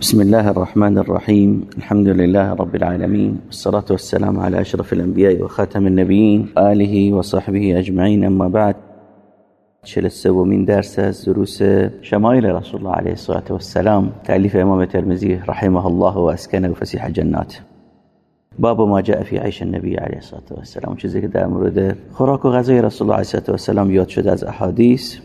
بسم الله الرحمن الرحيم الحمد لله رب العالمين والصلاة والسلام على أشرف الأنبياء وخاتم النبيين آله وصحبه أجمعين أما بعد چل من درس از دروس شمائل رسول الله عليه الصلاة والسلام تأليف امام ترمزي رحمه الله واسكنه فسيح جنات باب ما جاء في عيش النبي عليه الصلاة والسلام چیزی که در مورد خوراک و رسول الله عليه الصلاة والسلام یاد شده از احادیث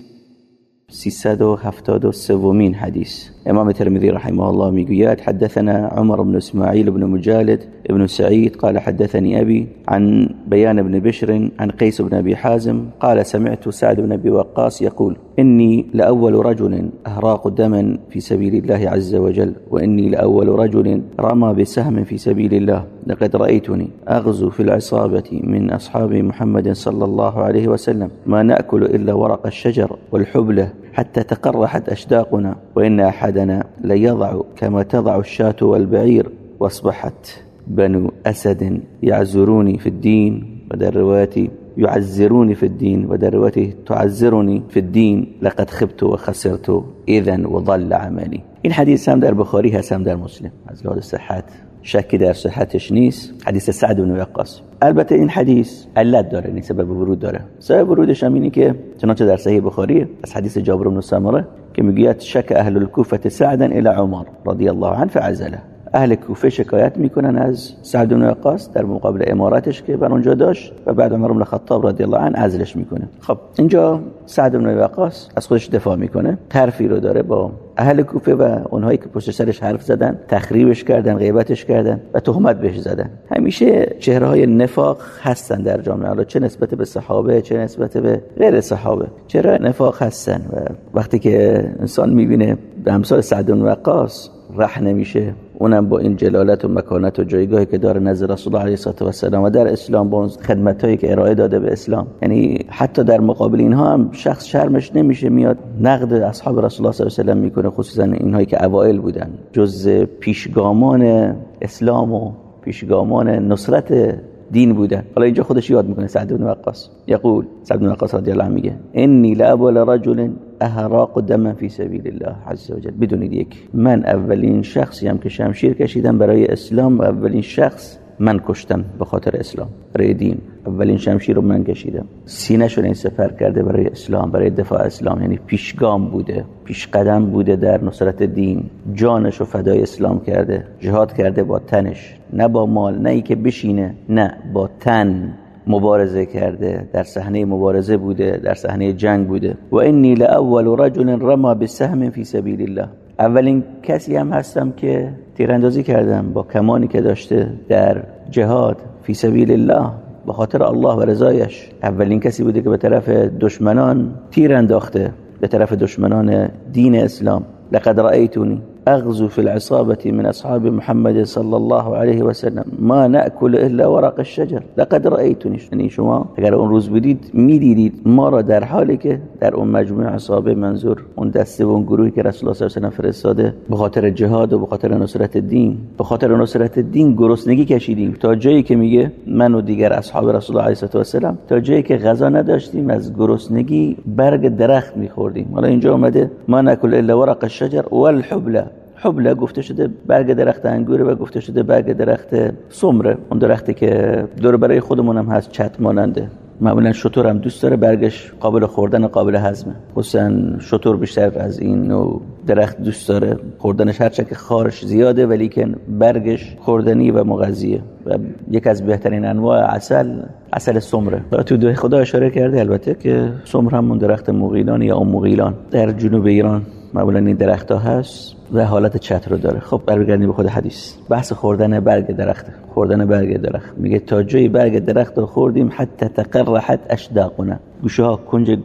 373 حديث إمام الترمذي رحمه الله ميقيات حدثنا عمر بن إسماعيل بن مجالد بن سعيد قال حدثني أبي عن بيان بن بشر عن قيس بن أبي حازم قال سمعت سعد بن أبي وقاص يقول إني لأول رجل أهراق دما في سبيل الله عز وجل وإني لأول رجل رمى بسهم في سبيل الله لقد رأيتني أغزو في العصابة من أصحاب محمد صلى الله عليه وسلم ما نأكل إلا ورق الشجر والحبلة حتى تقرحت أشداقنا وإن أحدنا ليضع كما تضع الشاة والبعير وأصبحت بنو أسد يعزروني في الدين ودر روايتي يعزروني في الدين ودر روايتي تعزرني في الدين. لقد خبت وخسرت. إذا وضل عملي. این حدیث هم در بخاری هست هم در مسلم از لحاظ صحت شکی در سعد بن وقاص. البته این حدیث علت داره نیست سبب ورود داره. سبب ورودش هم اینه که چنانچه در صحیح بخاری از حدیث جابر بن سمره که می‌گوید شک اهل الكوفه سعدا الى عمر رضی الله عنه فعزله. اهل کوفه شکایت می‌کنن از سعد بن وقاص در مقابل اماراتش که بر اونجا داشت و بعد عمر بن خطاب رضی الله عنه عزلش می‌کنه. خب اینجا سعد بن وقاص از خودش دفاع می‌کنه حرفی رو داره با اهل کوفه و اونهایی که پشت سرش حرف زدن تخریبش کردن غیبتش کردن و تهمت بهش زدن. همیشه چهره های نفاق هستن در جامعه. حالا چه نسبت به صحابه چه نسبت به غیر صحابه. چهره نفاق هستن؟ و وقتی که انسان می‌بینه به امثال سعد بن وقاص رح نمیشه اونم با این جلالت و مکانت و جایگاهی که داره نزد رسول الله علیه و السلام و در اسلام با خدمتایی که ارائه داده به اسلام. یعنی حتی در مقابل اینها هم شخص شرمش نمیشه میاد نقد اصحاب رسول الله صلی الله علیه و می‌کنه خصوصا اینهایی که اوایل بودن. جز پیشگامان اسلام و پیشگامان نصرت دین بودن. حالا اینجا خودش یاد می‌کنه سعد بن وقاص. یقول سعد بن وقاص رضی الله عنه میگه انی لابول رجل اهراق دم فی سبیل الله عز وجل. بدونید یک من اولین شخصی هم که شمشیر کشیدم برای اسلام و اولین شخص من کشتم به خاطر اسلام. برای اولین شمشیر رو من کشیدم. سینه شو این سفر کرده برای اسلام برای دفاع اسلام. یعنی پیشگام بوده پیش قدم بوده در نصرت دین. جانش رو فدای اسلام کرده جهاد کرده با تنش. نه با مال نه ای که بشینه نه با تن. مبارزه کرده در صحنه مبارزه بوده در صحنه جنگ بوده. و انی لاول رجل رما بسهم فی سبیل الله اولین کسی هم هستم که تیراندازی کردم با کمانی که داشته در جهاد فی سبیل الله به خاطر الله و رضایش. اولین کسی بوده که به طرف دشمنان تیر انداخته به طرف دشمنان دین اسلام. لقد رأيتني أغزو في العصابة من أصحاب محمد صلى الله عليه وسلم. ما نأكل إلا ورق الشجر. لقد رأيتني یعنی شما اگر اون روز بودید می‌دیدید ما را در حالی که در اون مجموعه عصابه منظور. اون دسته و اون گروهی که رسول الله صلی الله علیه و فرستاده. به خاطر جهاد و به خاطر نصرت دین. به خاطر نصرت دین گرسنگی کشیدیم. تا جایی که میگه من و دیگر اصحاب رسول الله علیه و سلم تا جایی که غذا نداشتیم از گرسنگی برگ درخت میخوردیم. حالا اینجا اومده ما ناکل الا ورق الشجر والحبله حبله گفته شده برگ درخت انگوره و گفته شده برگ درخت سمره. اون درختی که دور برای خودمون هم هست چت ماننده. معمولا شطور هم دوست داره برگش قابل خوردن و قابل هضمه. خصوصا شطور بیشتر از این و درخت دوست داره. خوردنش هرچه که خارش زیاده ولی که برگش خوردنی و مغذیه. و یک از بهترین انواع عسل عسل سمره. تو دوی خدا اشاره کرده البته که سمر همون درخت مغیلان یا ام مغیلان. در جنوب ایران معمولا این درخت ها هست. و حالت چتر رو داره. خب برگردیم به خود حدیث. بحث خوردن برگ درخت. خوردن برگ درخت. میگه تا جایی برگ درخت رو خوردیم حتی تقرحت اشداقنا. گوشه ها کنج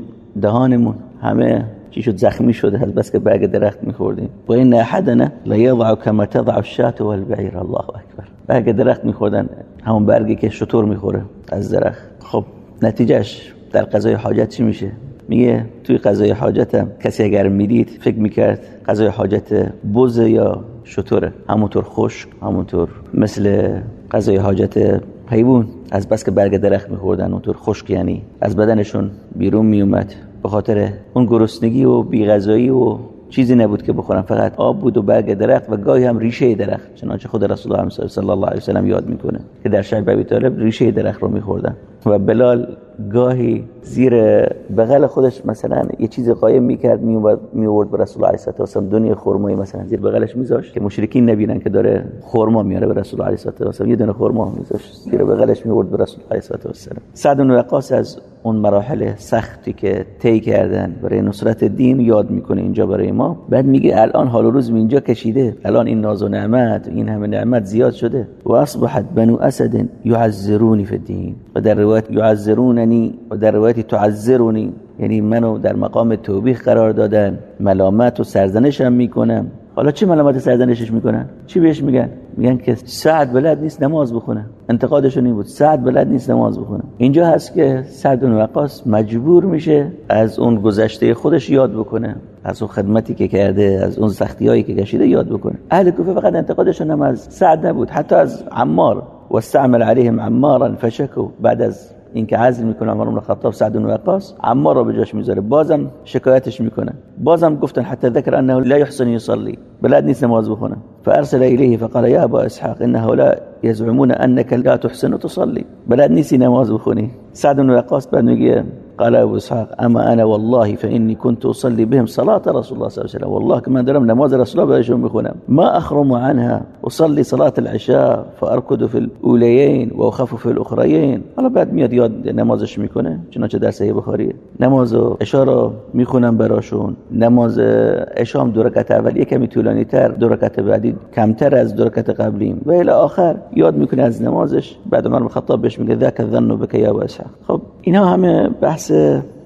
دهانمون همه چی شد زخمی شده از بس که برگ درخت میخوردیم. و این احدنا لیضع کما تضع الشاة والبعیر الله اکبر. برگ درخت میخوردن. همون برگی که شطور می‌خوره از درخت. خب نتیجهش در قضای حاجت چی میشه؟ میگه توی قضای حاجتم کسی اگر می‌دید فکر می‌کرد قضای حاجت بوزه یا شطوره. همونطور خشک همونطور مثل قضای حاجت حیوان. از بس که برگ درخت میخوردن اونطور خشک یعنی از بدنشون بیرون میومد به خاطر اون گرسنگی و بیغذایی و چیزی نبود که بخورن. فقط آب بود و برگ درخت و گاهی هم ریشه درخت. چنانچه خود رسول الله صلی الله علیه و سلم یاد می‌کنه که در شب ابی طالب ریشه درخت رو میخوردن. و بلال گاهی زیر بغل خودش مثلا یه چیز قایم می‌کرد میورد به رسول الله علیه و دنیا خرمایی مثلا زیر بغلش میذاشت که مشرکین نبینن که داره خرما میاره به رسول الله علیه و یه دونه خرما میذاشت زیر بغلش میورد به رسول الله علیه و سلم سعد بن وقاص از اون مراحل سختی که طی کردن برای نصرت دین یاد می‌کنه اینجا برای ما. بعد میگه الان حال و روز اینجا کشیده. الان این ناز و نعمت این همه نعمت زیاد شده. و اصبحت بنو اسد یعذرونی فی الدین. و در روایت یعذروننی و در روایت تعذرونی. یعنی منو در مقام توبیخ قرار دادن. ملامت و سرزنشم می‌کنم. حالا چه ملامت سرزنشش می‌کنن؟ چی بهش میگن؟ میگن که سعد بلد نیست نماز بخونه. انتقادشون این بود. سعد بلد نیست نماز بخونه. اینجا هست که سعد بن وقاص مجبور میشه از اون گذشته خودش یاد بکنه. از اون خدمتی که کرده از اون سختی هایی که کشیده یاد بکنه. اهل کوفه فقط انتقادشون هم از سعد نبود. حتی از عمار. و استعمل عليهم عمارا فشکو بعد از اینکه عزل می‌کنه عمر بن خطاب سعد بن وقاص عمار رو به جاش می‌ذاره. بازم شکایتش می‌کنه. بازم گفتن حتی ذکر انه لا يحسن يصلي بلاد نیست نماز بخونه. فارسل اليه فقال يا ابا اسحاق ان هؤلاء يزعمون انك لا تحسن تصلي بلاد نیست نماز بخونی. سعد بن وقاص بعد میگه قال ابو اسحاق اما انا والله فاني كنت اصلي بهم صلاه رسول الله صلى الله عليه وسلم. والله كما درم نماز رسول الله بهشون بخونم ما اخرم عنها؟ اصلي صلاه العشاء فاركض في الاوليين واخف في الاخريين حالا بعد میاد یاد نمازش می‌کنه چنانچه در صحیح بخاریه نماز عشا رو می‌خونم براشون. نماز عشا هم دو رکعت اولیه کمی طولانی تر دو رکعت بعدی کمتر از دو رکعت قبلیم. و الی آخر یاد می‌کنه از نمازش. بعد عمر خطاب بهش میگه ذاک الظن بك یا ابو اسحاق. خب اینا همه بحث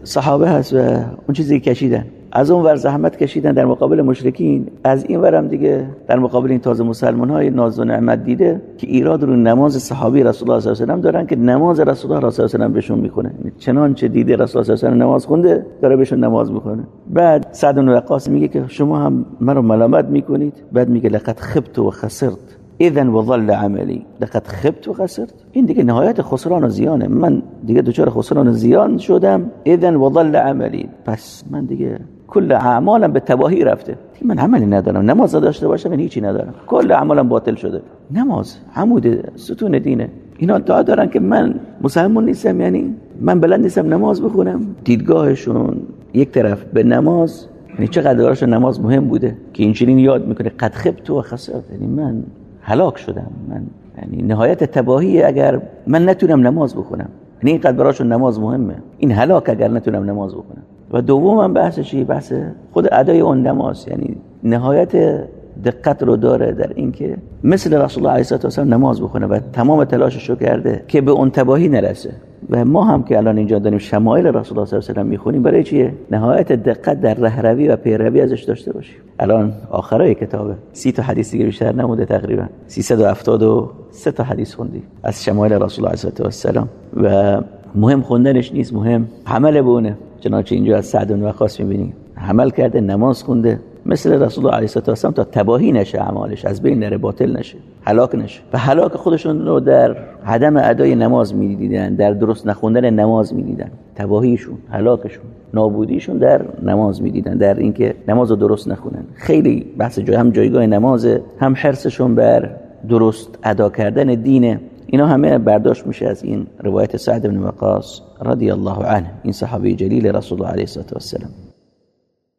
صحابه هست و اون چیزی کشیدن. از اون ور زحمت کشیدن در مقابل مشرکین. از این ورم دیگه در مقابل این تازه مسلمان های ناز و نعمت دیده که ایراد رو نماز صحابی رسول الله صلی الله علیه و دارن که نماز رسول الله صلی الله علیه و بهشون می‌کنه چنانچه دیده رسول الله صلی الله علیه و نماز خونده داره بهشون نماز می‌کنه بعد سعد بن میگه که شما هم مرا ملامت می‌کنید. بعد میگه لقد خبت و خسرت. اذا وظل عملی. لقد خبت و خسرت. این دیگه نهایت خسران و زیانه. من دیگه دچار خسران و زیان شدم. اذا وظل عملی. پس من دیگه کل اعمالم به تباهی رفته. من عملی ندارم. نماز داشته باشم من هیچی ندارم؟ کل اعمالم باطل شده. نماز. عمود ستون دینه. اینا دعا دارن که من مسلمان نیستم. یعنی من بلد نیستم نماز بخونم. دیدگاهشون یک طرف به نماز. یعنی چقدر نماز مهم بوده؟ که اینجوری یاد می‌کنه. قد خبت و خسرت. یعنی من هلاک شدم. من یعنی نهایت تباهی اگر من نتونم نماز بخونم. یعنی اینقدر براشون نماز مهمه. این هلاک اگر نتونم نماز بخونم. و دوم بحث چی بحث خود ادای اون نماز. یعنی نهایت دقت رو داره در اینکه مثل رسول الله علیه و نماز بخونه و تمام تلاشش رو کرده که به اون تباهی نرسه. و ما هم که الان اینجا داریم شمایل رسول الله صلی الله علیه و می‌خونیم برای چیه؟ نهایت دقت در رهروی و پیروی ازش داشته باشیم. الان آخرای کتابه. سی تا حدیث دیگه بیشتر نموده تقریبا. 373 تا حدیث خوندی از شمایل رسول الله علیه و و مهم خوندنش نیست مهم عمل بونه چنانچه اینجا از سعد و وقاص می‌بینیم. عمل کرده نماز خونده. مثل رسول الله علیه و تا تباهی نشه اعمالش از بین نره باطل نشه هلاک نشه. و هلاک خودشون رو در عدم ادای نماز می‌دیدن در درست نخوندن نماز می‌دیدن. تباهیشون هلاکشون نابودیشون در نماز می‌دیدن در اینکه نماز رو درست نخونن. خیلی بحث جای هم جایگاه نماز هم حرسشون بر درست ادا کردن دینه اینا همه برداشت میشه از این روایت سعد بن وقاص رضی الله عنه این صحابی جلیل رسول الله علیه و السلام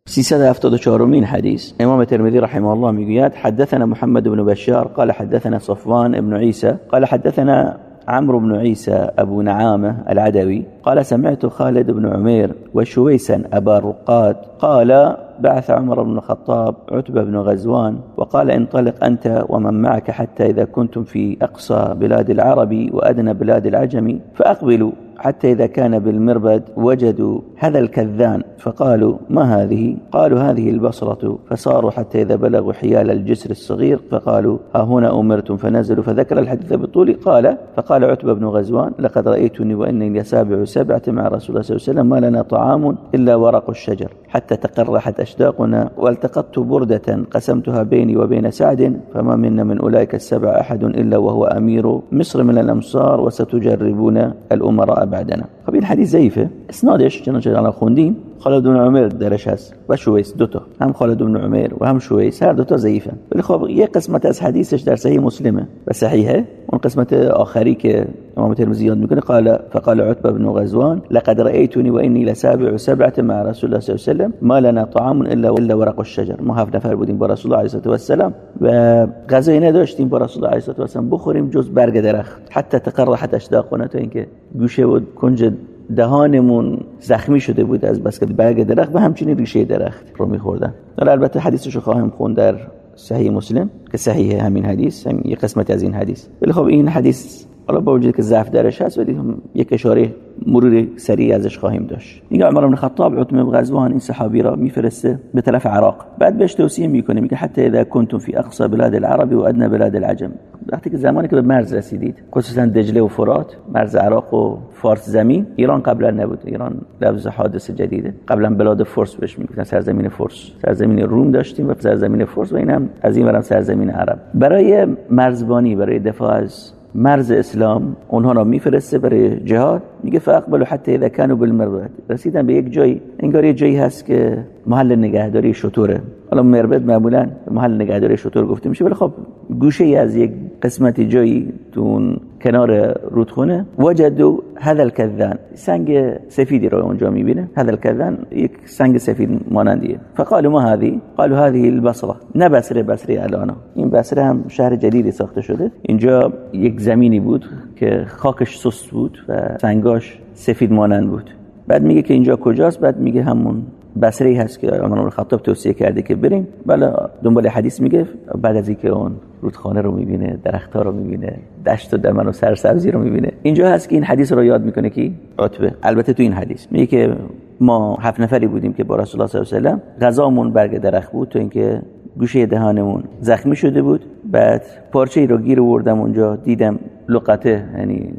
374 من حديث. إمام الترمذي رحمه الله میگوید حدثنا محمد بن بشار قال حدثنا صفوان بن عيسى قال حدثنا عمرو بن عيسى أبو نعامة العدوي قال سمعت خالد بن عمير وشويسا أبا رقاد قال بعث عمر بن الخطاب عتبة بن غزوان وقال انطلق أنت ومن معك حتى إذا كنتم في أقصى بلاد العرب وأدنى بلاد العجم فأقبلوا. حتى إذا كان بالمربد وجدوا هذا الكذان فقالوا ما هذه؟ قالوا هذه البصرة. فصاروا حتى إذا بلغوا حيال الجسر الصغير فقالوا ها هنا أمرتم فنزلوا. فذكر الحديث بالطول قال فقال عتبة بن غزوان لقد رأيتني وإني لسابع سبعة مع رسول الله صلى الله عليه وسلم ما لنا طعام إلا ورق الشجر. حتى تقرحت أشداقنا والتقطت بردة قسمتها بيني وبين سعد فما منا من أولئك السبع أحد إلا وهو أمير مصر من الأمصار وستجربون الأمراء بعدنا. خب این حدیث ضعیفه. اسنادش چنانچه الان خوندیم خالد بن عمر درش هست و شویس دوتا هم خالد بن عمر و هم شویس. هر دوتا ضعیفن. ولی خب یه قسمت از حدیثش در صحیح مسلمه و صحیحه. اون قسمت آخری که امام ترمذی یاد می‌کنه قال فقال عتبه بن غزوان لقد رايتني واني لسابع سبعه مع رسول الله صلی الله عليه وسلم ما لنا طعام الا الا ورق الشجر. ما هفت نفر بودیم با رسول الله علیه و السلام و غذایی نداشتیم با رسول الله علیه و السلام. بخوریم جز برگ درخت. حتی تقرحت اشداقنا تا اینکه گوشه و کنج دهانمون زخمی شده بود از بس که برگ درخت و همچنین ریشه درخت رو میخوردن. البته حدیثش رو خواهیم خوند در صحیح مسلم که صحیح همین حدیث همین یه قسمت از این حدیث. ولی خب این حدیث حالا با وجود که ضعف درش هست ولی یک اشاره مرور سریع ازش خواهیم داشت. میگه عمر بن خطاب عتمه بن غزوان این صحابی را میفرسته به طرف عراق. بعد بهش توصیه می‌کنه میگه حتی اذا کنتم فی اقصا بلاد العرب و ادنى بلاد العجم. وقتی که زمانی که به مرز رسیدید خصوصا دجله و فرات مرز عراق و فارس زمین ایران قبلا نبود. ایران لفظ حادث جدیده. قبلا بلاد فرس بهش می‌گفتن سرزمین فرس سرزمین روم داشتیم و سرزمین فرس و اینم از این ورم سرزمین عرب. برای مرزبانی برای دفاع از مرز اسلام اونها را میفرسته برای جهاد. میگه فاقبلوا حتی اذا كانوا بالمربد رسیدن به یک جایی. انگار یه جایی هست که محل نگهداری شطوره. حالا مربد معمولا محل نگهداری شطور گفته میشه ولی خب گوشه ای از یک قسمت جایی تو کنار رودخونه وجدوا هذا الكذان. سنگ سفیدی رو اونجا می‌بینه. هذا الكذان یک سنگ سفید مانندیه. فقالوا ما هذه؟ قالوا هذه البصره. نه بصره بصره الان. این بصره هم شهر جدیدی ساخته شده. اینجا یک زمینی بود که خاکش سست بود و سنگاش سفید مانند بود. بعد میگه که اینجا کجاست؟ بعد میگه همون بصری هست که عمر خطاب توصیه کرده که بریم. بله دنبال حدیث میگه. بعد از اینکه اون رودخانه رو می‌بینه درختها رو می‌بینه دشت و دمن و سرسبزی رو می‌بینه. اینجا هست که این حدیث رو یاد می‌کنه کی؟ عتبه البته تو این حدیث. میگه که ما هفت نفری بودیم که با رسول الله صلی الله علیه و سلم غذامون برگ درخت بود تو اینکه گوشه دهانمون زخمی شده بود. بعد پارچه ای رو گیر آوردم اونجا دیدم لقطه یعنی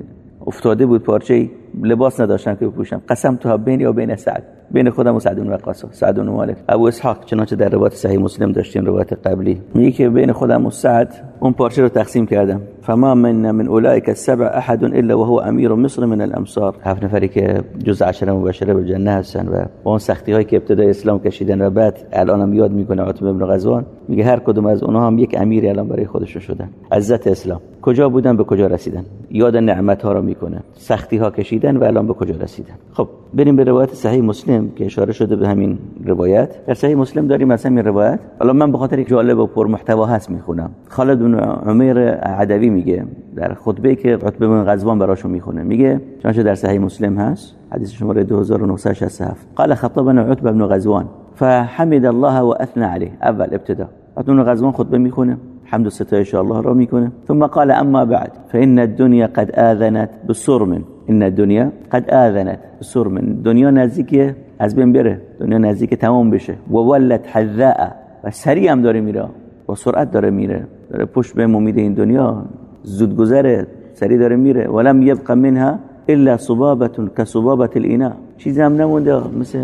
افتاده بود پارچه ای لباس نداشتم که بپوشم قسم تو بین یا بین سعد؟ بین خودم و سعد بن وقاص. سعد بن مالک. ابو اسحاق چنانچه در روایت صحیح مسلم داشتیم روایت قبلی. میگه که بین خودم و سعد اون پارچه رو تقسیم کردم. فما من من اولئک السبع احد الا وهو امیر مصر من الامصار. هفت نفری که جز عشره مبشره به جنت هستن و اون سختی هایی که ابتدای اسلام کشیدن و بعد الانم یاد می‌کنه عتبه بن غزوان میگه هر کدوم از اونها هم یک امیری الان برای خودشون شدن. عزت اسلام. کجا بودن به کجا رسیدن؟ یاد نعمت ها رو می‌کنه. سختی ها کشیدن و الان به کجا رسیدن. خب بریم به روایت صحیح مسلم که اشاره شده به همین روایت. در صحیح مسلم داریم مثلا این روایت. حالا من به خاطر یک جالب و پر محتوا هست می‌خونم. خالد بن عمر عدوی میگه در خطبه که عتبه بن غزوان براشون می‌خونه. میگه چون در صحیح مسلم هست حدیث شماره 2967 قال خطبنا عتبه بن غزوان فحمد الله واثنى عليه اول ابتدا. عتبه بن غزوان خطبه می‌خونه. حمد و ستایش الله را می‌کنه. ثم قال اما بعد فان الدنيا قد آذنت بصرم ان الدنيا قد آذنت بصرم دنیا نزدیک از بین بره. دنیا نزدیک تمام بشه. و ولت حذاء. و سریع هم داره میره. با سرعت داره میره. داره پشت به امید این دنیا. زود گذره سریع داره میره. ولم يبقى منها الا صبابه كصبابه الاناء چیزی هم نمونده مثل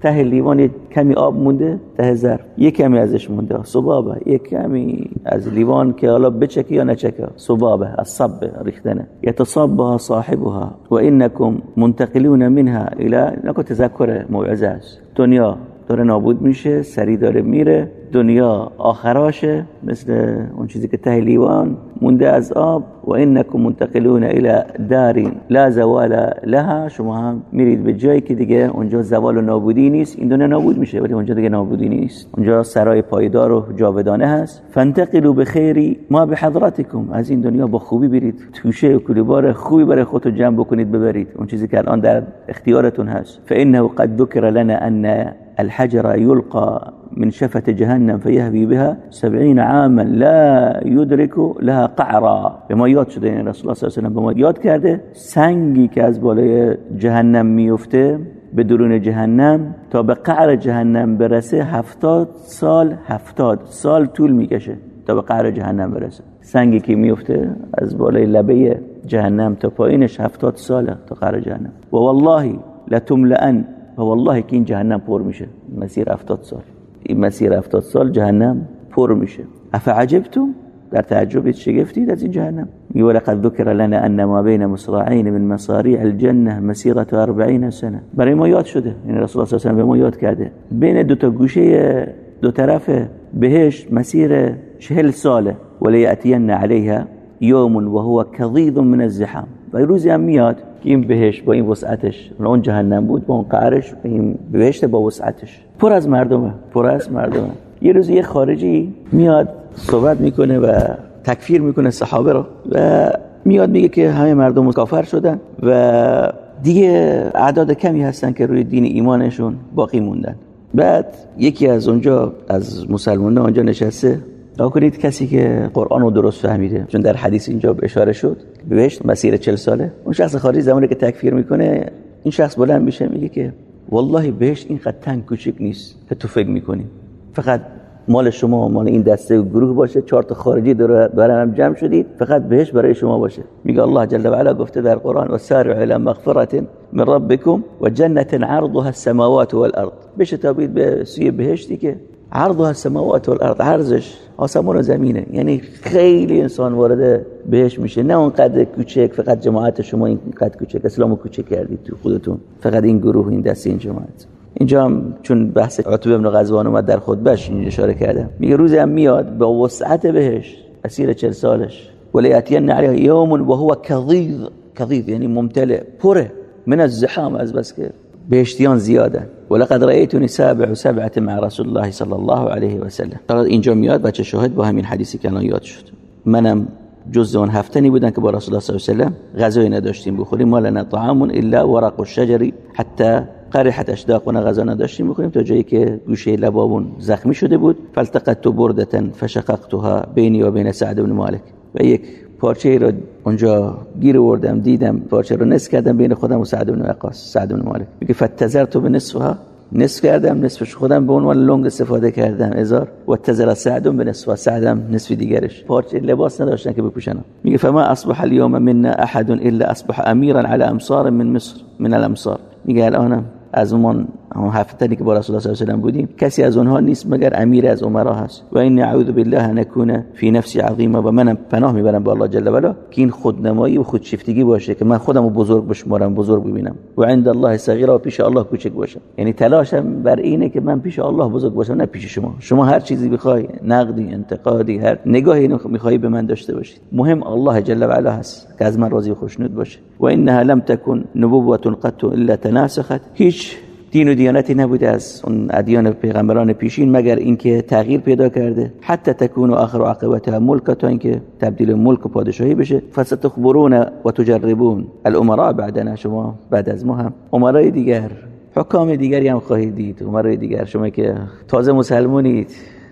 ته لیوان کمی آب مونده ته ظرف یک کمی ازش مونده. صبابه. یک کمی از لیوان که حالا بچکی یا نچکه صبابه. الصب ریختنه. یتصابها صاحبها و انکم منتقلون منها الى نکو تذکر موعظه است. دنیا داره نابود میشه سری داره میره دنیا آخراشه مثل اون چیزی که ته لیوان مونده از آب. و انکم منتقلون الى دار لا زوال لها. شما هم میرید به جایی که دیگه اونجا زوال و نابودی نیست. این دنیا نابود میشه ولی اونجا دیگه نابودی نیست. اونجا سرای پایدار و جاودانه هست. فانتقلوا بخیری ما بحضرتکم از این دنیا با خوبی برید. توشه و کلیبار خوبی برای خودتون جمع بکنید ببرید. اون چیزی که الان در اختیارتون هست. فانه قد ذكر لنا ان الحجر يلقى من شفة جهنم فيهوي بها سبعين عاما لا يدرك لها قعرا. به ما شده این رسول الله صلی الله علیه و سنگی که از بالای جهنم میفته به درون جهنم تا به قعر جهنم برسه هفتاد سال هفتاد سال طول می‌کشه تا به قعر جهنم برسه. سنگی که میفته از بالای لبه جهنم تا پایینش هفتاد ساله تا قعر جهنم. و والله لتملئن و والله که این جهنم پر میشه مسیر هفتاد سال این مسیر هفتاد سال جهنم پر میشه افعجبتم در تعجب شگفتید از این جهنم. میگه ولقد ذکر لنا أن ما بین مصراعین من مصاريع الجنة مسیره 40 سنة. برای ما یاد شده. یعنی رسول الله صلی الله علیه و به ما یاد کرده بین دو تا گوشه دو طرف بهش مسیر چهل سالة. ولیأتین علیها یوم وهو کضیض من الزحام. و روزی هم میاد که این بهش با این وسعتش. اون جهنم بود با اون قعرش این بهشت با وسعتش. پر از مردمه پر از مردمه. یه روز یه خارجی میاد صحبت می‌کنه و تکفیر می‌کنه صحابه رو و میاد میگه که همه مردم کافر شدن و دیگه اعداد کمی هستن که روی دین ایمانشون باقی موندن. بعد یکی از اونجا از مسلمانان آنجا نشسته. تا کنید کسی که قرآن رو درست فهمیده. چون در حدیث اینجا اشاره شد. بهشت مسیر چل ساله. اون شخص خارجی زمانی که تکفیر می‌کنه این شخص بلند میشه میگه که والله بهشت این قد تنگ کوچک نیست که تو فکر می‌کنی. فقط مال شما مال این دسته گروه باشه. چهار تا خارجی دور هم جمع شدید. فقط بهش برای شما باشه. میگه الله جل و علا گفته در قرآن و سارع الى مغفرت من ربكم و جنت عرضها السماوات والارض بشه تابید به سوی بهشتی که عرضها السماوات والارض عرضش آسمان و زمینه. یعنی خیلی انسان وارد بهش میشه. نه اون قد کوچک فقط جماعت شما این قد کوچک. اسلامو کوچک کردید تو خودتون. فقط این گروه این دسته این جماعت. اینجا هم چون بحث عتبه ابن غزوان اومد در خطبهش این اشاره کرده. میگه روزی هم میاد با وسعت بهش اسیر چل سالش. ولیاتین علیه یوم و هو کضیض کضیض یعنی ممتلئ پره. من الزحام از بس که بهشتیان زیادن. ولقد رأيتني سابع سبعة مع رسول الله صلی الله علیه و سلم اینجا میاد بچه شاهد با همین حدیثی که الان یاد شد. منم جز اون هفتنی بودن که با رسول الله صلی الله علیه و سلم غذای نداشتیم بخوریم ما لنا طعام الا ورق الشجر حتی قریحت اشداقنا غذا نداشتیم بخوریم تا جایی که گوشه لبابون زخمی شده بود. فالتقت تو بردتن فشققتها بینی و بین سعد بن مالک. و یک پارچه رو اونجا گیر وردم دیدم پارچه رو نصف کردم بین خودم و سعد بن وقاص سعد بن مالک. میگه فتزرت به نصفها نصف کردم نصفش خودم به عنوان لنگ استفاده کردم ازار و تزر سعدم به نصف سعدم نصف دیگرش. پارچه لباس نداشتن که بپوشنم. میگه فما اصبح اليوم منا احد الا اصبح اميرا على امصار من مصر من الامصار. میگه الانم از اون همون هفتنی که با رسول الله صلی الله علیه و بودیم کسی از اونها نیست مگر امیر از عمرا هست. و این اعوذ بالله نکونه فی نفسی عظیمه و منم پناه می‌برم به الله جل و علا که این خودنمایی و خودشیفتگی باشه که من خودم بزرگ بشمارم بزرگ ببینم. و عند الله صغیره و پیش الله کوچک باشم. یعنی تلاشم بر اینه که من پیش الله بزرگ باشم نه پیش شما. شما هر چیزی بخوای نقدی انتقادی هر نگاهی می‌خوای به من داشته باشید. مهم الله جل و علا هست که از من راضی و خوشنود باشه. و انها لم تكن نبوه قط الا تناسخت. هیچ دین و دیانتی نبوده از اون ادیان پیغمبران پیشین مگر اینکه تغییر پیدا کرده. حتی تکون و آخر و عاقبتها ملک تا اینکه تبدیل ملک و پادشاهی بشه. فستخبرون و تجربون الامراء بعدنا شما بعد از ما هم. امرای دیگر حکام دیگری هم خواهید دید. امرای دیگر شما که تازه مسلمونید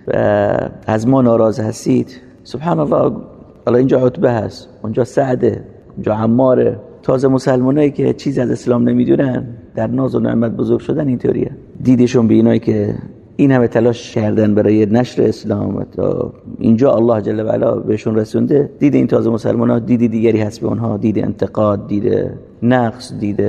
و از ما ناراض هستید. سبحان الله حالا اینجا عتبه هست. اونجا سعده اونجا عماره. تازه مسلمانایی که چیزی از اسلام نمی‌دونن در ناز و نعمت بزرگ شدن اینطوریه دیدشون به اینایی که این همه تلاش کردن برای نشر اسلام تا اینجا الله جل و علا بهشون رسونده دید این تازه مسلمان ها دید دیگری هست به اونها دید انتقاد دید نقص دید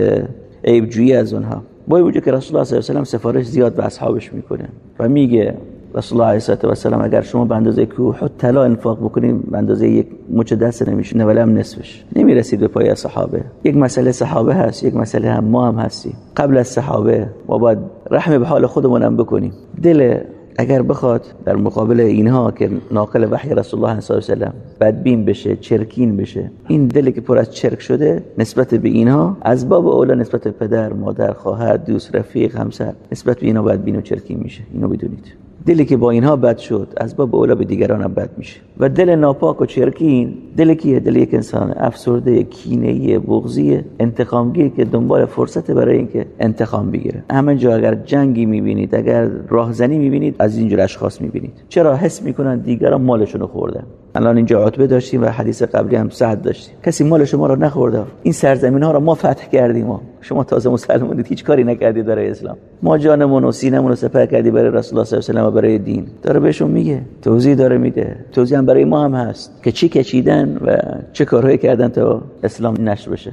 عیب از اونها. با وجود که رسول الله صلی الله علیه و سفارش زیاد به اصحابش می‌کنه و میگه رسول الله علیه و سلم اگر شما به اندازه کوه طلا انفاق بکنید به اندازه یک مچ دست نمیشه ولی هم نصفش نمی‌رسید به پای صحابه یک مسئله صحابه هست یک مسئله هم ما هم هستی قبل از صحابه ما باید رحم به حال خودمون هم بکنیم دل اگر بخواد در مقابل اینها که ناقل وحی رسول الله صلی الله علیه و سلم بدبین بشه چرکین بشه این دلی که پر از چرک شده نسبت به اینها از باب اولا نسبت پدر مادر خواهر دوست رفیق همسر نسبت به اینها بدبین و چرکین میشه اینو بدونید دلی که با اینها بد شد از باب اولا به دیگران هم بد میشه. و دل ناپاک و چرکین دل کیه؟ دل یک انسان افسرده کینه بغضی انتقامگی که دنبال فرصت برای اینکه انتقام بگیره. همه جا اگر جنگی می‌بینید اگر راهزنی می‌بینید از اینجور اشخاص می‌بینید. چرا؟ حس می‌کنن دیگران مالشون رو خوردن. الان اینجا عتبه داشتیم و حدیث قبلی هم سعد داشتیم. کسی مال شما رو نخورده؟ این سرزمین ها رو ما فتح کردیم. ما شما تازه مسلمانید هیچ کاری نکردید برای اسلام. ما جانمون و سینمون رو سپر کردی برای رسول الله صلی الله علیه و برای دین. داره بهشون میگه. توضیح داره میده. توضیح هم برای ما هم هست که چی کشیدن و چه کارهایی کردن تا اسلام نشر بشه.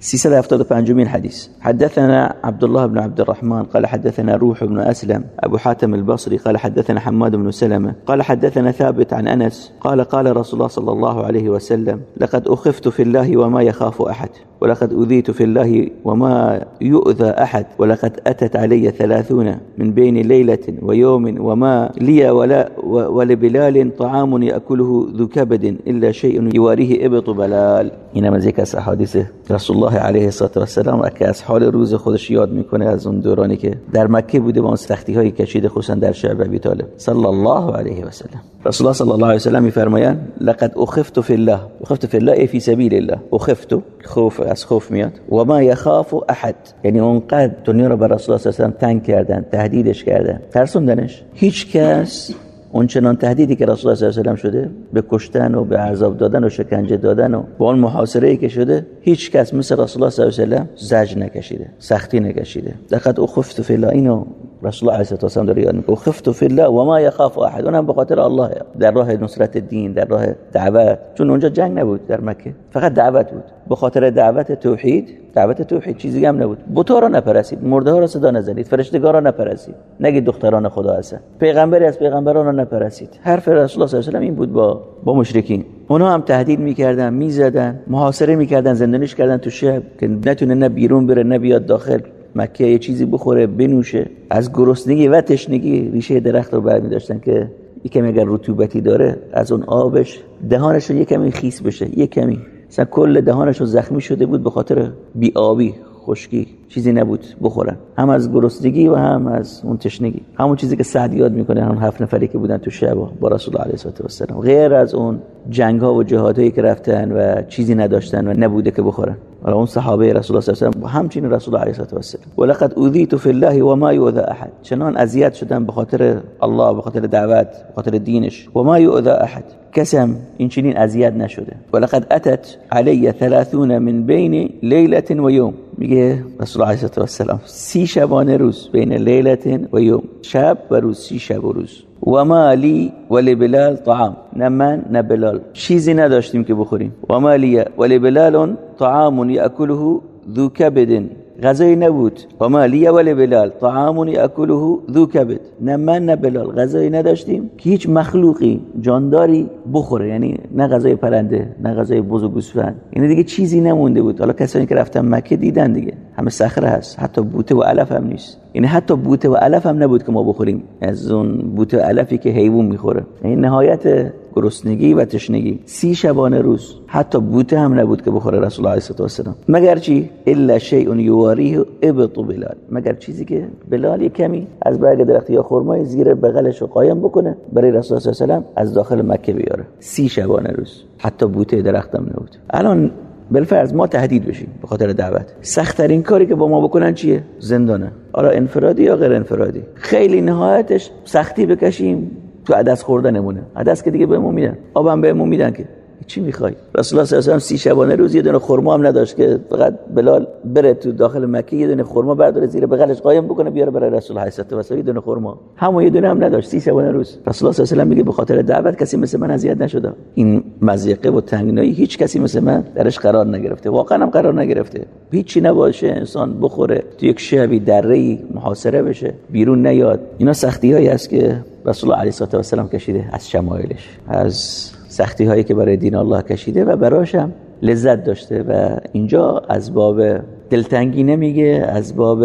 375 مين حديث. حدثنا عبد الله بن عبد الرحمن قال حدثنا روح بن أسلم أبو حاتم البصري قال حدثنا حماد بن سلمة قال حدثنا ثابت عن أنس قال قال رسول الله صلى الله عليه وسلم لقد أخفت في الله وما يخاف أحد ولقد أذيت في الله وما يؤذى أحد ولقد أتت علي ثلاثون من بين ليلة ويوم وما لي ولا ولبلال طعام يأكله ذو كبد إلا شيء يواريه إبط بلال. إنما ذكر أحاديث رسول الله علیه الصلاه و السلام که از حال روز خودش یاد می‌کنه از اون دورانی که در مکه بوده با اون سختی های کشیده خصوصا در شعب ابی طالب. صلی الله علیه و سلم. رسول الله صلی الله علیه و سلم میفرمایند لقد اخفت فی الله. اخفت فی الله ای فی سبیل الله. اخفت خوف از خوف میاد. و ما یخاف احد. یعنی اونقدر دنیا رو بر رسول الله صلی الله علیه و سلم تنگ کردن تهدیدش کردن ترسوندنش؟ هیچ کس اون چنان تهدیدی که رسول الله صلی الله علیه و شده به کشتن و به عذاب دادن و شکنجه دادن و با اون محاصره ای که شده هیچ کس مثل رسول الله صلی الله علیه و زج نکشیده سختی نکشیده. لقد اخفت فی الله اینو رسول الله علیه و سلم داره یاد میگه اخفت فی الله و ما یخاف احد. اونم به خاطر الله. در راه نصرت دین در راه دعوت. چون اونجا جنگ نبود در مکه. فقط دعوت بود. به خاطر دعوت توحید دعوت توحید چیزی هم نبود. بوتا را نپرسید مرده ها را صدا نزنید فرشتگان را نپرسید. نگید دختران خدا هستن. پیغمبری از پیغمبران را نپرسید. حرف رسول الله صلی الله این بود با با مشرکین. اونا هم تهدید می‌کردن می‌زدن محاصره می‌کردن زندانیش کردن تو شب که نتونه نه بیرون بره نه بیاد داخل. مکه یه چیزی بخوره بنوشه. از گرسنگی و تشنگی ریشه درخت رو برمی داشتن که یکم اگر رطوبتی داره از اون آبش دهانش رو یکمی خیس بشه یکمی مثلا کل دهانش زخمی شده بود به خاطر بیابی خشکی. چیزی نبود بخورن. هم از گرسنگی و هم از اون تشنگی. همون چیزی که سعد یاد می‌کنه هم هفت نفری که بودن تو شب با رسول الله علیه و سلم غیر از اون جنگ ها و جهادهایی که رفتن و چیزی نداشتن و نبوده که بخورن. حالا اون صحابه رسول الله صلی الله علیه و همچنین رسول الله علیه و سلم ولقد اوذیت فی الله و ما یؤذى احد. چنان اذیت شدن به خاطر الله به خاطر دعوت به خاطر دینش. و ما یؤذى احد. کسم این چنین اذیت نشده. ولقد اتت علی 30 من بین لیله و یوم. میگه رسول الله علیه و سلم سی شبانه روز بین لیله و یوم. شب و روز سی شب و روز. و ما لی ولی بلال طعام نه من نه بلال چیزی نداشتیم که بخوریم و ما لی ولی بلال طعام یاکله ذو کبد غذایی نبود و ما لی ولی بلال طعام یاکله ذو کبد نه من نه بلال غذایی نداشتیم که هیچ مخلوقی جانداری بخوره یعنی نه غذای پرنده نه غذای بز و گوسفند یعنی دیگه چیزی نمونده بود حالا کسانی که رفتن مکه دیدن دیگه همه صخره هست حتی بوته و علف هم نیست یعنی حتی بوته و علف هم نبود که ما بخوریم. از اون بوته و علفی که حیوان می‌خوره. این یعنی نهایت گرسنگی و تشنگی. سی شبانه روز. حتی بوته هم نبود که بخوره رسول الله صلی الله علیه و مگر چی؟ الا شیء یواریه ابط بلال. مگر چیزی که بلال کمی از برگ درخت یا خرمای زیر بغلش رو قایم بکنه برای رسول الله صلی الله علیه و از داخل مکه بیاره. سی شبانه روز. حتی بوته درختم نبود. الان بالفرض ما تهدید بشیم به خاطر دعوت. سختترین کاری که با ما بکنن چیه؟ زندانه. حالا انفرادی یا غیر انفرادی؟ خیلی نهایتش سختی بکشیم تو عدس خوردنمونه. عدس که دیگه بهمون میدن. آبم بهمون میدن که. چی می‌خوای؟ رسول الله صلی الله علیه و سی شبانه روز یه دونه خرما هم نداشت که فقط بلال بره تو داخل مکه یه دونه خرما برداره زیر بغلش قایم بکنه بیاره برای رسول الله صلی علیه و یه دونه خرما. همون یه دونه هم نداشت سی شبانه روز. رسول الله صلی الله علیه و میگه به خاطر دعوت کسی مثل من اذیت نشده. این مزیقه و تنگنایی هیچ کسی مثل من درش قرار نگرفته. واقعا هم قرار نگرفته. هیچی نباشه انسان بخوره تو یک شبی دره محاصره بشه بیرون نیاد. اینا سختی هایی است که رسول الله علیه و سلم کشیده از شمایلش. از سختی هایی که برای دین الله کشیده و براش هم لذت داشته و اینجا از باب دلتنگی نمیگه از باب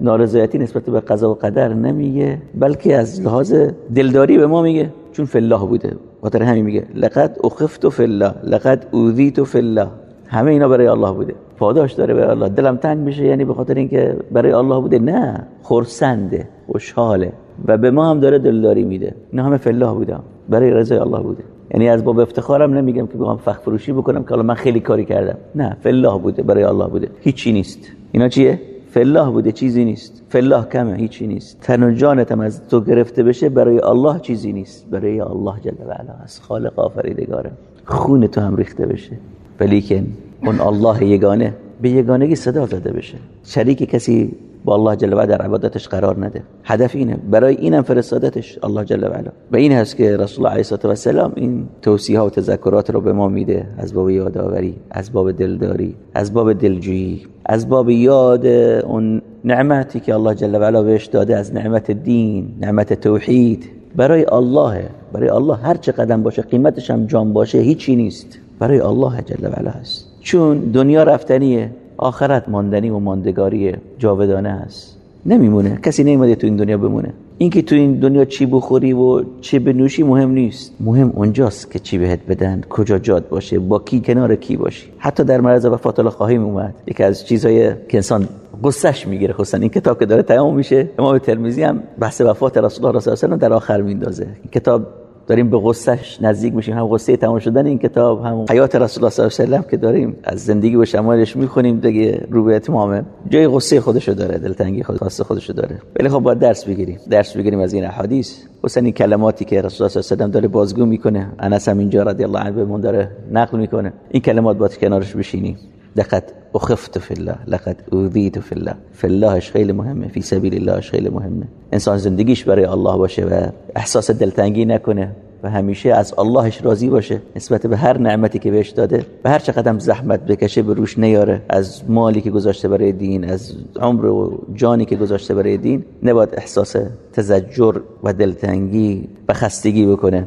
نارضایتی نسبت به قضا و قدر نمیگه بلکه از لحاظ دلداری به ما میگه چون فلاح بوده. خاطر همین میگه لقد اخفت فی الله لقد اوذیت فی الله. همه اینا برای الله بوده. پاداش داره برای الله. دلم تنگ بشه یعنی به خاطر اینکه برای الله بوده. نه خرسنده خوشحاله و به ما هم داره دلداری میده. اینا همه فلاح بوده. برای رضای الله بوده. یعنی از باب افتخارم نمیگم که بخوام فخر فروشی بکنم که من خیلی کاری کردم. نه فلاح بوده برای الله بوده. هیچی نیست. اینا چیه؟ فلاح بوده چیزی نیست. فلاح کمه هیچی نیست. تن و جانتم از تو گرفته بشه برای الله چیزی نیست. برای الله جل و علا از خالق آفریدگاره. خون تو هم ریخته بشه. ولیکن اون الله یگانه به یگانگی صدا زده بشه. شریک کسی با الله جل و در عبادتش قرار نده. هدف اینه. برای اینم فرستادتش الله جل و علا. و این هست که رسول الله علیه و سلام این توصیه ها و تذکرات رو به ما میده. از باب یادآوری از باب دلداری از باب دلجویی از باب یاد اون نعمتی که الله جل و علا بهش داده از نعمت دین نعمت توحید. برای الله برای الله هر چه قدم باشه قیمتش هم جان باشه هیچی نیست. برای الله جل و علا هست. چون دنیا رفتنیه. آخرت ماندنی و ماندگاری جاودانه است. نمیمونه. کسی نمیمونه تو این دنیا بمونه. اینکه تو این دنیا چی بخوری و چی بنوشی مهم نیست. مهم اونجاست که چی بهت بدن کجا جاد باشه با کی کنار کی باشی. حتی در مرز وفات الله خواهیم اومد. یکی از چیزهای که انسان قصهش می‌گیره خصوصا این کتاب که داره تمام میشه. امام ترمذی هم بحث وفات رسول الله صلی الله علیه و در آخر میندازه. کتاب داریم به غصهش نزدیک میشیم. هم غصه تمام شدن این کتاب هم حیات رسول الله صلی الله علیه و که داریم از زندگی و شمالش می‌خونیم دیگه رو به اتمامه جای غصه خودشو داره دلتنگی خود خاص خودشو داره. ولی خب باید درس بگیریم. درس بگیریم از این احادیث. حسین کلماتی که رسول الله صلی الله علیه و داره بازگو می‌کنه. انس هم اینجا رضی الله عنه بهمون داره نقل می‌کنه. این کلمات باید کنارش بشینیم. لقد اخفت فی الله لقد اوذیت فی الله. فی اللهش خیلی مهمه فی سبیل اللهش خیلی مهمه انسان زندگیش برای الله باشه و احساس دلتنگی نکنه و همیشه از اللهش راضی باشه. نسبت به هر نعمتی که بهش داده و هر چقدر زحمت بکشه به روش نیاره. از مالی که گذاشته برای دین از عمر و جانی که گذاشته برای دین نباید احساس تزجر و دلتنگی و خستگی بکنه.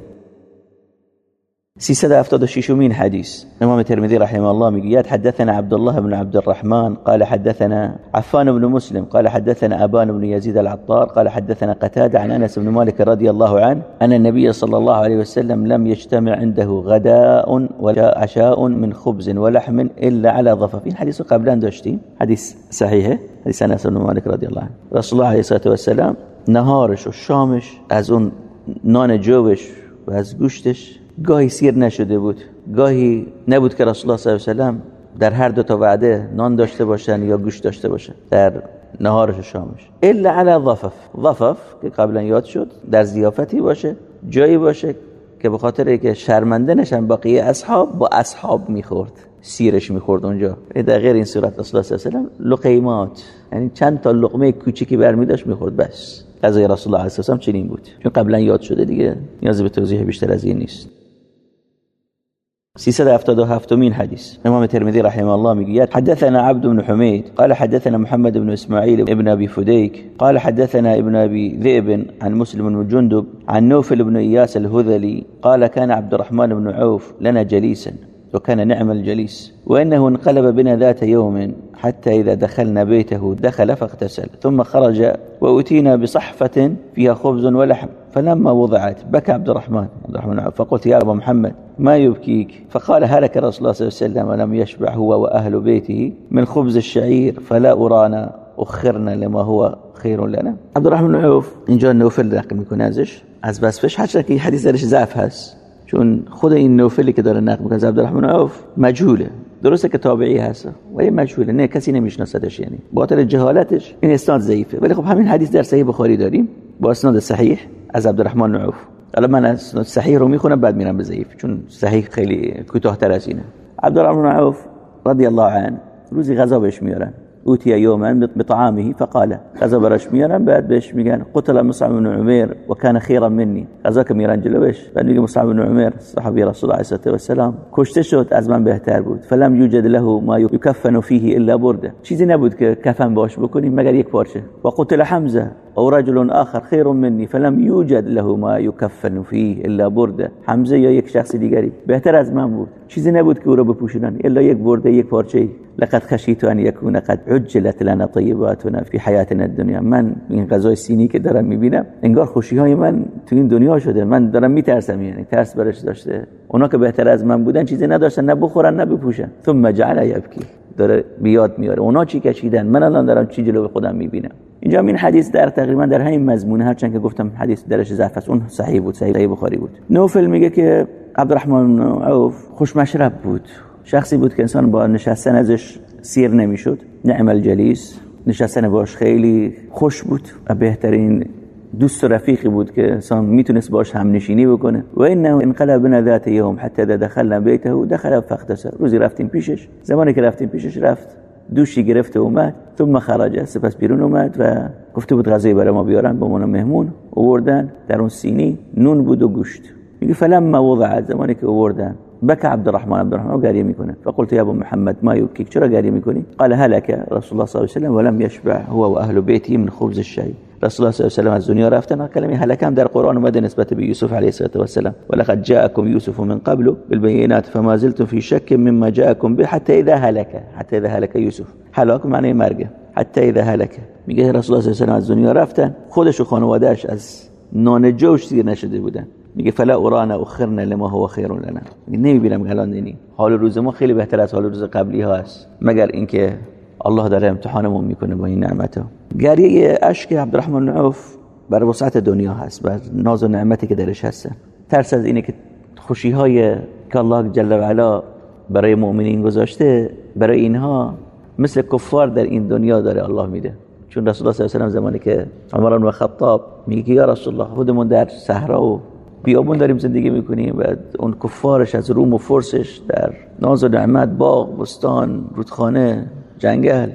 376 من حديث. الإمام الترمذي رحمه الله مقياد حدثنا عبد الله بن عبد الرحمن قال حدثنا عفان بن مسلم قال حدثنا أبان بن يزيد العطار قال حدثنا قتادة عن أنس بن مالك رضي الله عنه أن النبي صلى الله عليه وسلم لم يجتمع عنده غداء ولا عشاء من خبز ولحم إلا على ضفف حديث قبل أن داشتين حديث صحيح. حديث أنس بن مالك رضي الله عنه. رسول الله عليه الصلاة والسلام نهارش و شامش از اون نان جوش و از گوشتش گاهی سیر نشده بود. گاهی نبود که رسول الله صلی الله علیه و در هر دو تا وعده نان داشته باشن یا گوشت داشته باشن. در نهارش و شامش. الا علی ضفف ضفف که قبلا یاد شد در زیافتی باشه جایی باشه که به خاطر اینکه شرمنده نشن بقیه اصحاب با اصحاب می‌خورد. سیرش می‌خورد اونجا. در غیر این صورت رسول الله صلی الله علیه و لقیمات. یعنی چند تا لقمه کوچیکی برمیداشت می‌خورد. بس. غذای رسول الله علیه و چنین بود. چون قبلا یاد شده دیگه نیازی به توضیح بیشتر از این نیست. 377 من حديث. امام الترمذي رحمه الله مقياد حدثنا عبد بن حميد قال حدثنا محمد بن إسماعيل ابن أبي فديك قال حدثنا ابن أبي ذئب عن مسلم بن جندب عن نوفل بن إياس الهذلي قال كان عبد الرحمن بن عوف لنا جليسا وكان نعم الجليس وإنه انقلب بنا ذات يوم حتى إذا دخلنا بيته دخل فاغتسل ثم خرج وأتينا بصحفة فيها خبز ولحم. فلما وضعت بكى عبد الرحمن. عبد الرحمن فقلت يا أبا محمد ما يبكيك؟ فقال هلك رسول الله صلى الله عليه وسلم ولم يشبع هو وأهل بيته من خبز الشعير فلا أرانا أخرنا لما هو خير لنا. عبد الرحمن عوف اینجا نوفل نقل میکنه ازش از بسفش هرچند که حدیث درش ضعف هست چون خود این نوفلی که داره نقل میکنه عبدالرحمن عوف مجهولة. درسته که تابعی هست ولی مجهولة نه کسی نمیشناسدش یعنی. باطل جهالتش این اسناد ضعیفه. ولی خب همین حدیث در صحیح بخاری داریم با اسناد صحیح. از عبدالرحمن عوف حالا من اسناد صحیح رو میخونم بعد میرم به ضعیف چون صحیح خیلی کوتاه‌تر از اینه. عبدالرحمن عوف رضی الله عنه روزی غذا بهش میارن. اوتی یوما بطعامه فقال غذا براش میارن بعد بهش میگن قتل مصعب بن عمیر و کان خیرا منی. غذا که میارن جلوش بعد میگه مصعب بن عمیر صحابی رسول الله صلی الله علیه و کشته شد از من بهتر بود. فلم یوجد له ما یکفن فیه الا برده. چیزی نبود که کفن باش بکنیم مگر یک پارچه. و قتل حمزه. او رجل آخر خیر منی فلم یوجد له ما یکفن فیه الا برده. حمزه یا یک شخص دیگری. بهتر از من بود. چیزی نبود که او را بپوشونن. الا یک برده یک پارچه لقد خشیت ان یکون قد عجلت لنا طیباتنا فی حیاتنا الدنیا. من این غذای سینی که دارم می‌بینم انگار خوشی های من تو این دنیا شده. من دارم میترسم یعنی ترس برش داشته. اونا که بهتر از من بودن چیزی نداشتن. نه بخورن نه بپوشن. ثم جعل یبکی. داره بیاد میاره اونا چی کشیدن؟ من الان دارم چی جلو خودم می‌بینم. اینجا این حدیث در تقریبا در همین مضمونه هرچند که گفتم حدیث درش ضعف است اون صحیح بود صحیح بخاری بود. نوفل میگه که عبدالرحمن عوف خوش مشرب بود. شخصی بود که انسان با نشستن ازش سیر نمی‌شد. نعم الجلیس نشستن باش خیلی خوش بود و بهترین دوست و رفیقی بود که انسان می‌تونست باش هم نشینی بکنه. و انه انقلب بنا ذات یوم حتی اذا دخلنا بیته دخل فاغتسل روزی رفتیم پیشش. زمانی که رفتیم پیشش رفت. دوشی گرفته اومد. ثم خرج سپس بیرون اومد و گفته بود غذای برای ما بیارن به من مهمون. اووردن در اون سینی نون بود و گوشت. میگه فلما وضع زمانی که اووردن بك عبد الرحمن عبد الرحمن قال می‌کنه. فقلت يا ابو محمد ما يبكيك چرا قال می‌کنی؟ قال هلك رسول الله صلى الله عليه وسلم ولم يشبع هو واهل بيته من خبز الشيء رسول الله صلی الله علیه و از دنیا رفتن کلمه هلك هم در قرآن اومده نسبت به یوسف علیه السلام ولقد جاءكم يوسف من قبل بالبينات فما زلتم في شك مما جاءكم به حتى إذا هلك. حتى إذا هلك يوسف. هلاك معنی مرگه حتى إذا هلك. میگه رسول الله صلی الله علیه و از دنیا رفتن خودش و خانواده‌اش از نان جوش سیر نشده بودن. میگه فلا ارانا اخرنا لما هو خیر لنا. نمیبینم الان دینی حال روز ما خیلی بهتر از حال روز قبلی هاست مگر اینکه الله داره امتحانمون می‌کنه با این نعمت گریه اشک عبدالرحمن عوف بر وسعت دنیا هست بر ناز و نعمتی که درش هستن. ترس از اینه که خوشی های که الله جل و علا برای مؤمنین گذاشته برای اینها مثل کفار در این دنیا داره الله میده. چون رسول الله صلی الله علیه و زمانی که عمر بن خطاب میگه یا رسول الله خودمون در صحرا و بیابون داریم زندگی می‌کنیم و اون کفارش از روم و فرسش در ناز و نعمت باغ بستان رودخانه جنگل.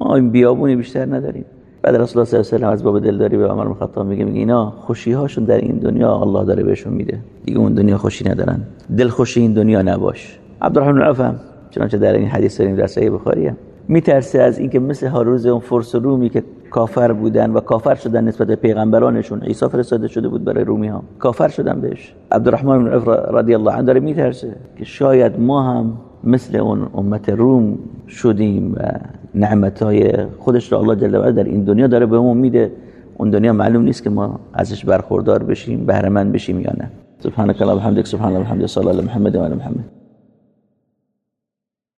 ما این بیابونی بیشتر نداریم. بعد رسول الله صلی الله علیه و از باب دلداری به عمر خطاب میگه میگه اینا خوشی هاشون در این دنیا الله داره بهشون میده. دیگه اون دنیا خوشی ندارن. دل خوشی این دنیا نباش. عبدالرحمن عوف هم چنانچه در این حدیث داریم در صحیح بخاری میترسه از اینکه مثل روز اون فرس رومی که کافر بودن و کافر شدن نسبت به پیغمبرانشون عیسی فرستاده شده بود برای رومی ها کافر شدن بهش. عبدالرحمن بن رضی الله عنه داره میترسه که شاید ما هم مثل اون امت روم شدیم و نعمتهای خودش را الله جل در این دنیا داره بهمون میده. اون دنیا معلوم نیست که ما ازش برخوردار بشیم بهره مند بشیم یا نه. سبحانك اللهم وبحمدك سبحان الله وبحمده صلی الله محمد و محمد.